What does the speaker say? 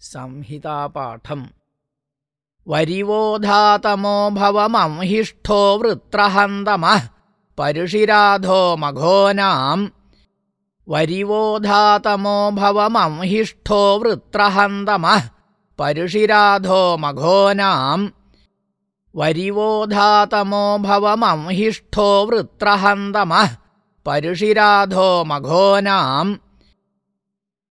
संहितापाठम्। वरिवोधातमो भवमंहिष्ठो वृत्रहन्तमः परुषिराधो मघोनाम्। वरिवोधातमो भवमंहिष्ठो वृत्रहन्तमः परुषिराधो मघोनाम्। वरिवोधातमो भवमंहिष्ठो वृत्रहन्तमः परुषिराधो मघोनाम्।